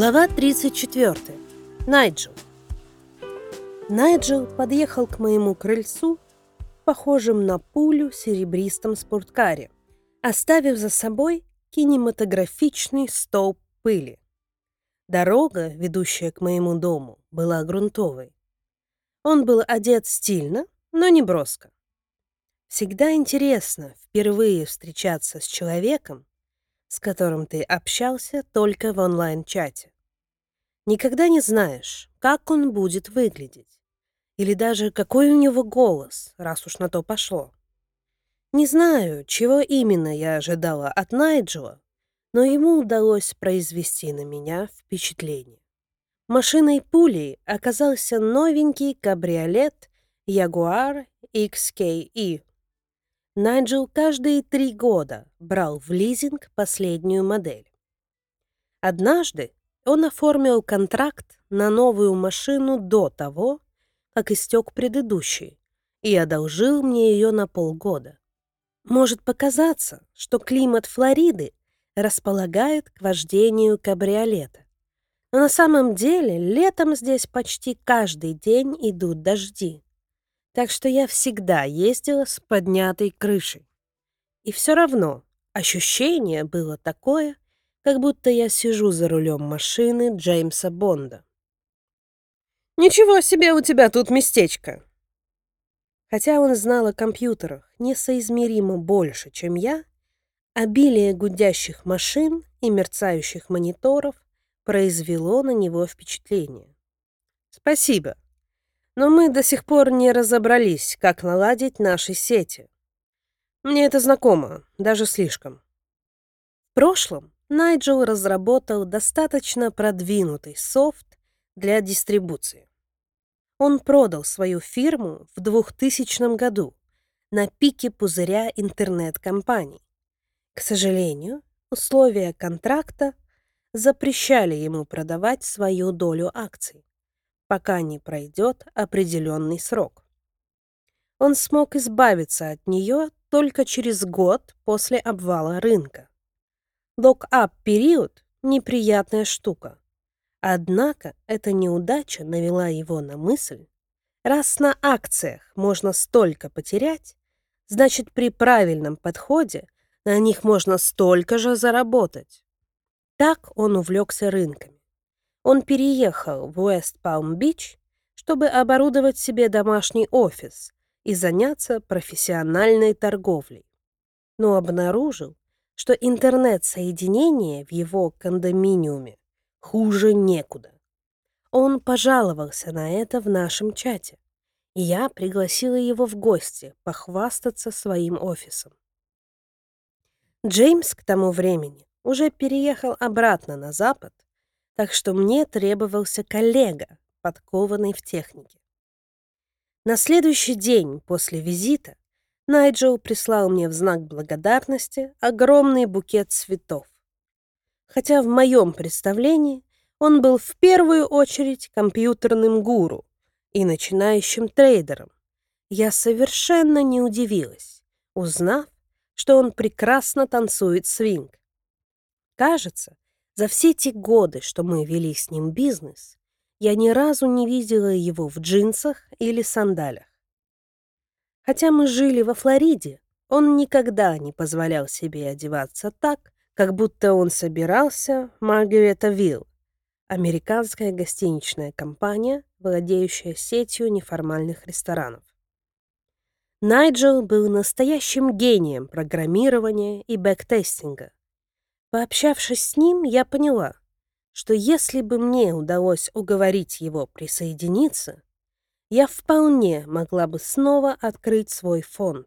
Глава 34. Найджел. Найджел подъехал к моему крыльцу, похожим на пулю серебристом спорткаре, оставив за собой кинематографичный столб пыли. Дорога, ведущая к моему дому, была грунтовой. Он был одет стильно, но не броско. Всегда интересно впервые встречаться с человеком, с которым ты общался только в онлайн-чате. Никогда не знаешь, как он будет выглядеть, или даже какой у него голос, раз уж на то пошло. Не знаю, чего именно я ожидала от Найджела, но ему удалось произвести на меня впечатление. Машиной пулей оказался новенький кабриолет Jaguar XKE Найджел каждые три года брал в лизинг последнюю модель. Однажды он оформил контракт на новую машину до того, как истек предыдущий, и одолжил мне ее на полгода. Может показаться, что климат Флориды располагает к вождению кабриолета. Но на самом деле летом здесь почти каждый день идут дожди так что я всегда ездила с поднятой крышей. И все равно ощущение было такое, как будто я сижу за рулем машины Джеймса Бонда. «Ничего себе у тебя тут местечко!» Хотя он знал о компьютерах несоизмеримо больше, чем я, обилие гудящих машин и мерцающих мониторов произвело на него впечатление. «Спасибо», но мы до сих пор не разобрались, как наладить наши сети. Мне это знакомо, даже слишком. В прошлом Найджел разработал достаточно продвинутый софт для дистрибуции. Он продал свою фирму в 2000 году на пике пузыря интернет-компаний. К сожалению, условия контракта запрещали ему продавать свою долю акций пока не пройдет определенный срок. Он смог избавиться от нее только через год после обвала рынка. Лок-ап-период – неприятная штука. Однако эта неудача навела его на мысль, раз на акциях можно столько потерять, значит при правильном подходе на них можно столько же заработать. Так он увлекся рынками. Он переехал в Уэст-Палм-Бич, чтобы оборудовать себе домашний офис и заняться профессиональной торговлей. Но обнаружил, что интернет-соединение в его кондоминиуме хуже некуда. Он пожаловался на это в нашем чате, и я пригласила его в гости похвастаться своим офисом. Джеймс к тому времени уже переехал обратно на запад так что мне требовался коллега, подкованный в технике. На следующий день после визита Найджел прислал мне в знак благодарности огромный букет цветов. Хотя в моем представлении он был в первую очередь компьютерным гуру и начинающим трейдером, я совершенно не удивилась, узнав, что он прекрасно танцует свинг. Кажется, за все те годы, что мы вели с ним бизнес, я ни разу не видела его в джинсах или сандалях. Хотя мы жили во Флориде, он никогда не позволял себе одеваться так, как будто он собирался в Маргарета-Вилл, американская гостиничная компания, владеющая сетью неформальных ресторанов. Найджел был настоящим гением программирования и бэктестинга. Пообщавшись с ним, я поняла, что если бы мне удалось уговорить его присоединиться, я вполне могла бы снова открыть свой фонд.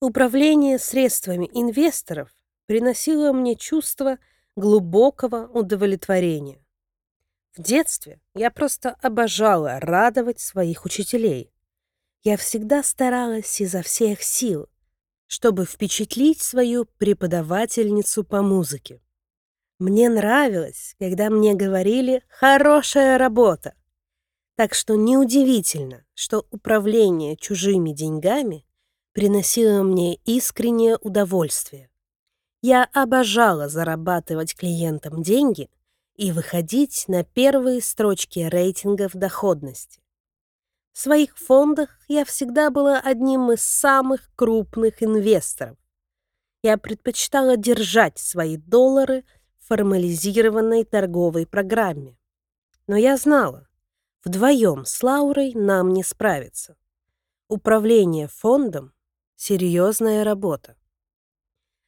Управление средствами инвесторов приносило мне чувство глубокого удовлетворения. В детстве я просто обожала радовать своих учителей. Я всегда старалась изо всех сил, чтобы впечатлить свою преподавательницу по музыке. Мне нравилось, когда мне говорили «хорошая работа». Так что неудивительно, что управление чужими деньгами приносило мне искреннее удовольствие. Я обожала зарабатывать клиентам деньги и выходить на первые строчки рейтингов доходности. В своих фондах я всегда была одним из самых крупных инвесторов. Я предпочитала держать свои доллары в формализированной торговой программе. Но я знала, вдвоем с Лаурой нам не справиться. Управление фондом — серьезная работа.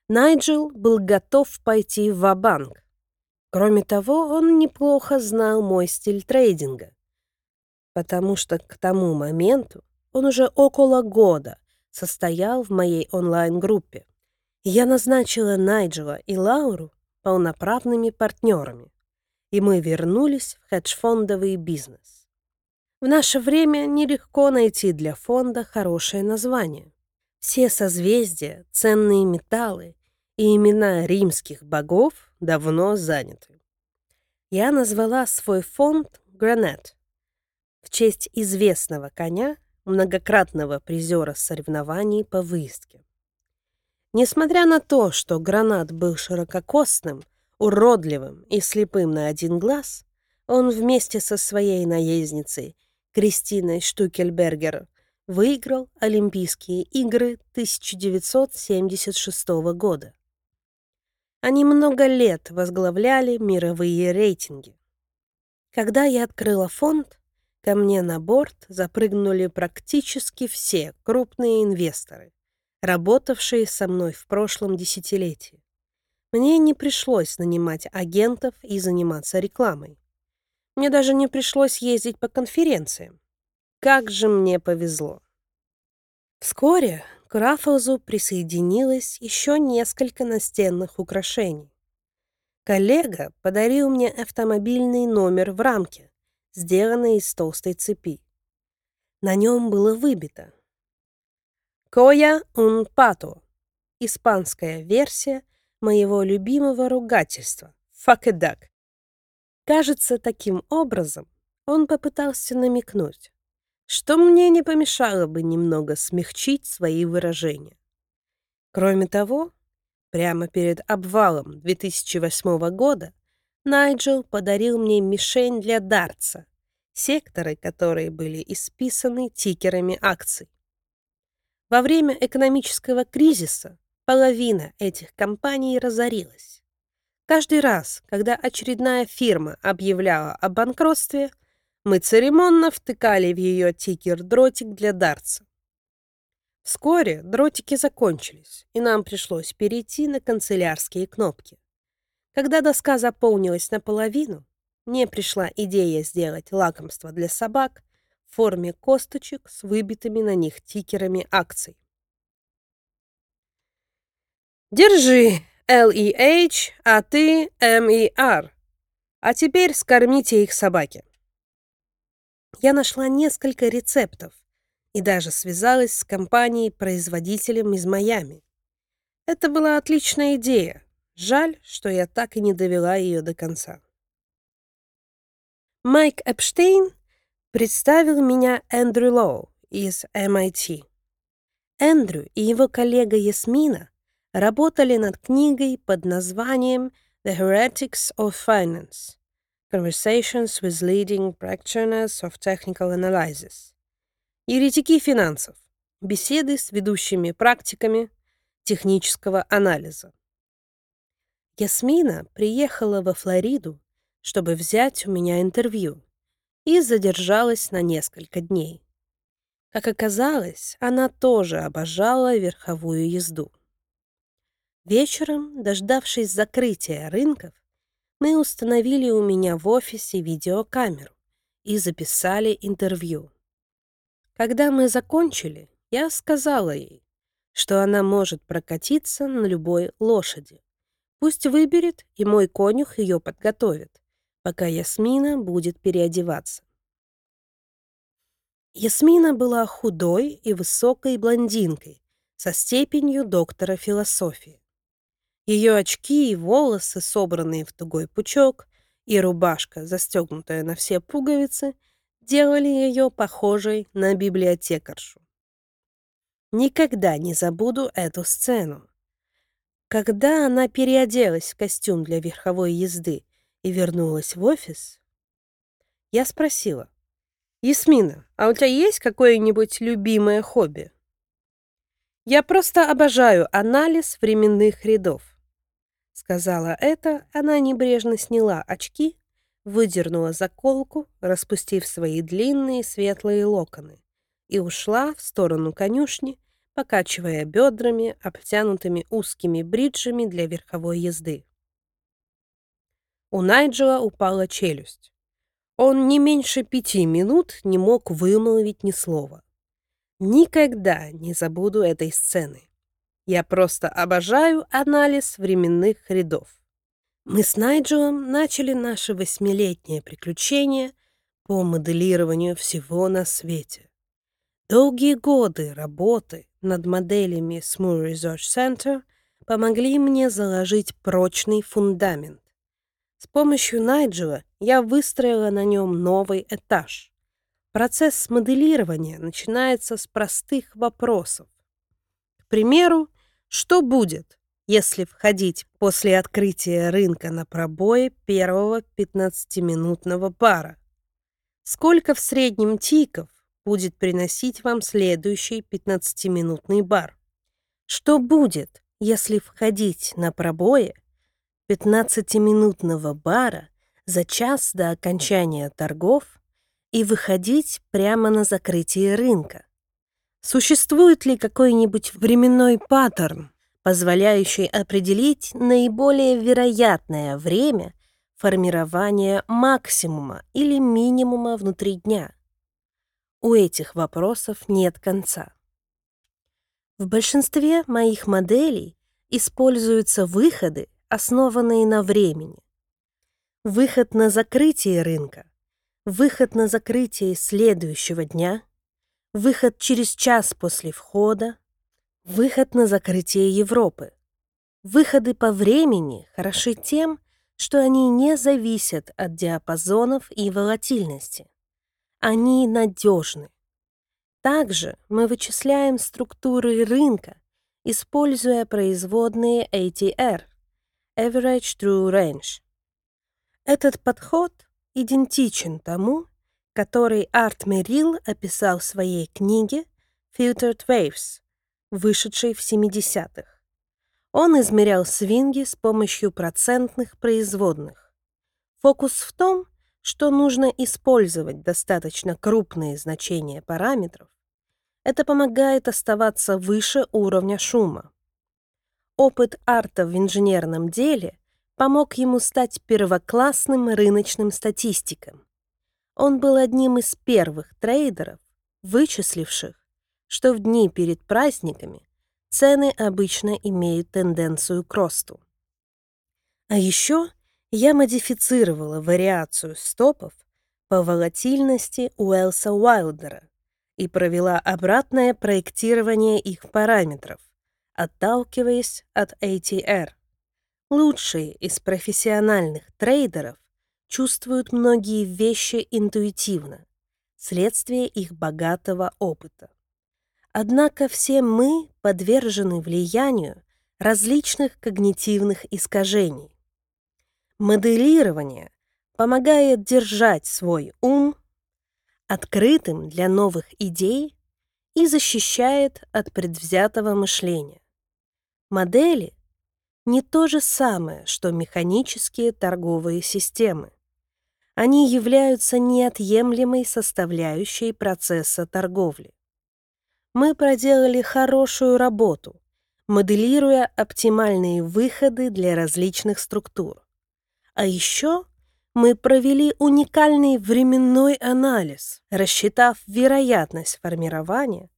Найджел был готов пойти в банк Кроме того, он неплохо знал мой стиль трейдинга, потому что к тому моменту он уже около года состоял в моей онлайн-группе. Я назначила Найджела и Лауру полноправными партнерами, и мы вернулись в хедж-фондовый бизнес. В наше время нелегко найти для фонда хорошее название. Все созвездия, ценные металлы и имена римских богов давно заняты. Я назвала свой фонд «Гранет» в честь известного коня, многократного призера соревнований по выездке. Несмотря на то, что гранат был ширококосным, уродливым и слепым на один глаз, он вместе со своей наездницей Кристиной Штукельбергер выиграл Олимпийские игры 1976 года. Они много лет возглавляли мировые рейтинги. Когда я открыла фонд, ко мне на борт запрыгнули практически все крупные инвесторы, работавшие со мной в прошлом десятилетии. Мне не пришлось нанимать агентов и заниматься рекламой. Мне даже не пришлось ездить по конференциям. Как же мне повезло. Вскоре к Раффлзу присоединилось еще несколько настенных украшений. Коллега подарил мне автомобильный номер в рамке, сделанный из толстой цепи. На нем было выбито «Коя un pato» — испанская версия моего любимого ругательства «факедак». Кажется, таким образом он попытался намекнуть, что мне не помешало бы немного смягчить свои выражения. Кроме того, прямо перед обвалом 2008 года Найджел подарил мне мишень для дартса, секторы которые были исписаны тикерами акций. Во время экономического кризиса половина этих компаний разорилась. Каждый раз, когда очередная фирма объявляла о банкротстве – мы церемонно втыкали в ее тикер дротик для дартса. Вскоре дротики закончились, и нам пришлось перейти на канцелярские кнопки. Когда доска заполнилась наполовину, мне пришла идея сделать лакомство для собак в форме косточек с выбитыми на них тикерами акций. «Держи, L-E-H, а ты M-E-R. А теперь скормите их собаке». Я нашла несколько рецептов и даже связалась с компанией-производителем из Майами. Это была отличная идея. Жаль, что я так и не довела ее до конца. Майк Эпштейн представил меня Эндрю Лоу из MIT. Эндрю и его коллега Ясмина работали над книгой под названием The Heretics of Finance. Conversations with Leading Practitioners of Technical Analysis. Еретики финансов. Беседы с ведущими практиками технического анализа. Ясмина приехала во Флориду, чтобы взять у меня интервью, и задержалась на несколько дней. Как оказалось, она тоже обожала верховую езду. Вечером, дождавшись закрытия рынков, мы установили у меня в офисе видеокамеру и записали интервью. Когда мы закончили, я сказала ей, что она может прокатиться на любой лошади. Пусть выберет, и мой конюх ее подготовит, пока Ясмина будет переодеваться. Ясмина была худой и высокой блондинкой со степенью доктора философии. Ее очки и волосы, собранные в тугой пучок, и рубашка, застегнутая на все пуговицы, делали ее похожей на библиотекаршу. Никогда не забуду эту сцену. Когда она переоделась в костюм для верховой езды и вернулась в офис, я спросила, «Ясмина, а у тебя есть какое-нибудь любимое хобби?» «Я просто обожаю анализ временных рядов». Сказала это, она небрежно сняла очки, выдернула заколку, распустив свои длинные светлые локоны, и ушла в сторону конюшни, покачивая бедрами, обтянутыми узкими бриджами для верховой езды. У Найджела упала челюсть. Он не меньше пяти минут не мог вымолвить ни слова. Никогда не забуду этой сцены. Я просто обожаю анализ временных рядов. Мы с Найджелом начали наше восьмилетнее приключение по моделированию всего на свете. Долгие годы работы над моделями Smooth Research Center помогли мне заложить прочный фундамент. С помощью Найджела я выстроила на нем новый этаж. Процесс моделирования начинается с простых вопросов. К примеру, что будет, если входить после открытия рынка на пробое первого 15-минутного пара? Сколько в среднем тиков будет приносить вам следующий 15-минутный бар? Что будет, если входить на пробое 15-минутного бара за час до окончания торгов и выходить прямо на закрытие рынка. Существует ли какой-нибудь временной паттерн, позволяющий определить наиболее вероятное время формирования максимума или минимума внутри дня? У этих вопросов нет конца. В большинстве моих моделей используются выходы, основанные на времени. Выход на закрытие рынка выход на закрытие следующего дня, выход через час после входа, выход на закрытие Европы. Выходы по времени хороши тем, что они не зависят от диапазонов и волатильности. Они надежны. Также мы вычисляем структуры рынка, используя производные ATR – Average True Range. Этот подход идентичен тому, который Арт Мерил описал в своей книге Filtered Waves, вышедшей в 70-х. Он измерял свинги с помощью процентных производных. Фокус в том, что нужно использовать достаточно крупные значения параметров. Это помогает оставаться выше уровня шума. Опыт арта в инженерном деле помог ему стать первоклассным рыночным статистиком. Он был одним из первых трейдеров, вычисливших, что в дни перед праздниками цены обычно имеют тенденцию к росту. А еще я модифицировала вариацию стопов по волатильности Уэлса Уайлдера и провела обратное проектирование их параметров, отталкиваясь от ATR. Лучшие из профессиональных трейдеров чувствуют многие вещи интуитивно, следствие их богатого опыта. Однако все мы подвержены влиянию различных когнитивных искажений. Моделирование помогает держать свой ум открытым для новых идей и защищает от предвзятого мышления. Модели не то же самое, что механические торговые системы. Они являются неотъемлемой составляющей процесса торговли. Мы проделали хорошую работу, моделируя оптимальные выходы для различных структур. А еще мы провели уникальный временной анализ, рассчитав вероятность формирования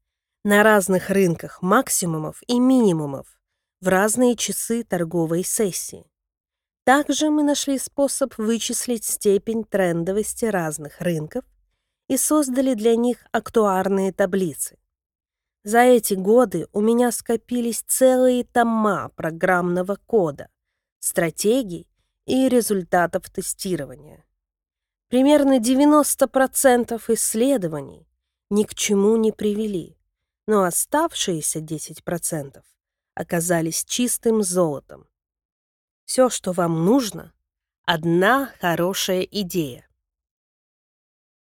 на разных рынках максимумов и минимумов в разные часы торговой сессии. Также мы нашли способ вычислить степень трендовости разных рынков и создали для них актуарные таблицы. За эти годы у меня скопились целые тома программного кода, стратегий и результатов тестирования. Примерно 90% исследований ни к чему не привели, но оставшиеся 10% оказались чистым золотом. Все, что вам нужно, одна хорошая идея.